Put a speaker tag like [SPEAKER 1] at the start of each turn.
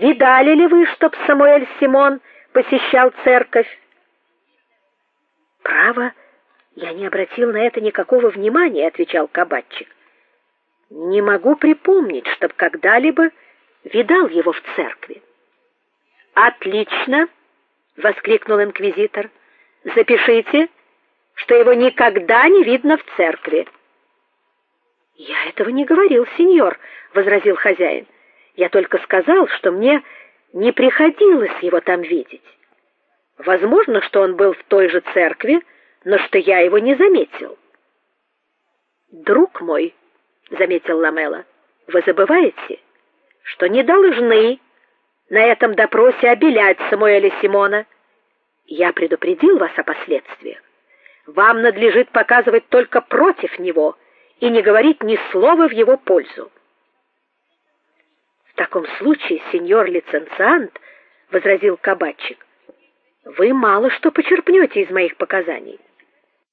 [SPEAKER 1] Видали ли вы, чтоб Самуэль Симон посещал церковь? Право, я не обратил на это никакого внимания, отвечал кабачик. Не могу припомнить, чтоб когда-либо видал его в церкви. Отлично, воскликнул инквизитор. Запишите, что его никогда не видно в церкви. Я этого не говорил, сеньор, возразил хозяин. Я только сказал, что мне не приходилось его там видеть. Возможно, что он был в той же церкви, но что я его не заметил. Друг мой, заметил Ламела. Вы забываете, что не должны на этом допросе обелять Самуэля Симона. Я предупредил вас о последствиях. Вам надлежит показывать только против него и не говорить ни слова в его пользу. Таком случае, сеньор лицензиант, возразил кабачик, вы мало что почерпнете из моих показаний.